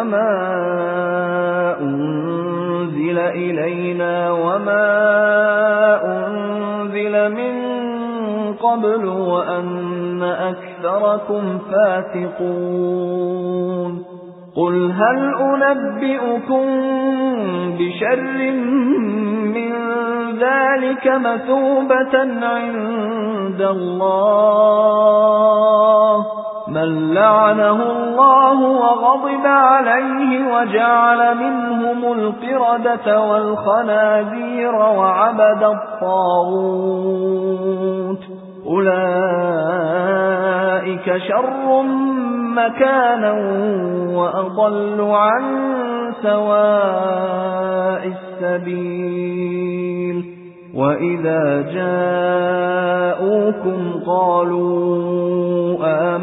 وَمَا أُنزِلَ إِلَيْنَا وَمَا أُنزِلَ مِن قَبْلُ وَأَنَّ أَكْثَرَكُمْ فَاسِقُونَ قُلْ هَلْ أُنَبِّئُكُم بِشَرٍّ مِّن ذَلِكَ مَثُوبَةً عِندَ اللَّهِ مَن لَّعَنَهُ اللَّهُ وَغَضِبَ عَلَيْهِ وَجَعَلَ مِنْهُمُ الْقِرَدَةَ وَالْخَنَازِيرَ وَعَبَدَ الطَّاغُوتَ. أُولَئِكَ شَرٌّ مَكَانًا وَأَضَلُّ عَن سَوَاءِ السَّبِيلِ. وَإِذَا جَاءُوكُمْ قَالُوا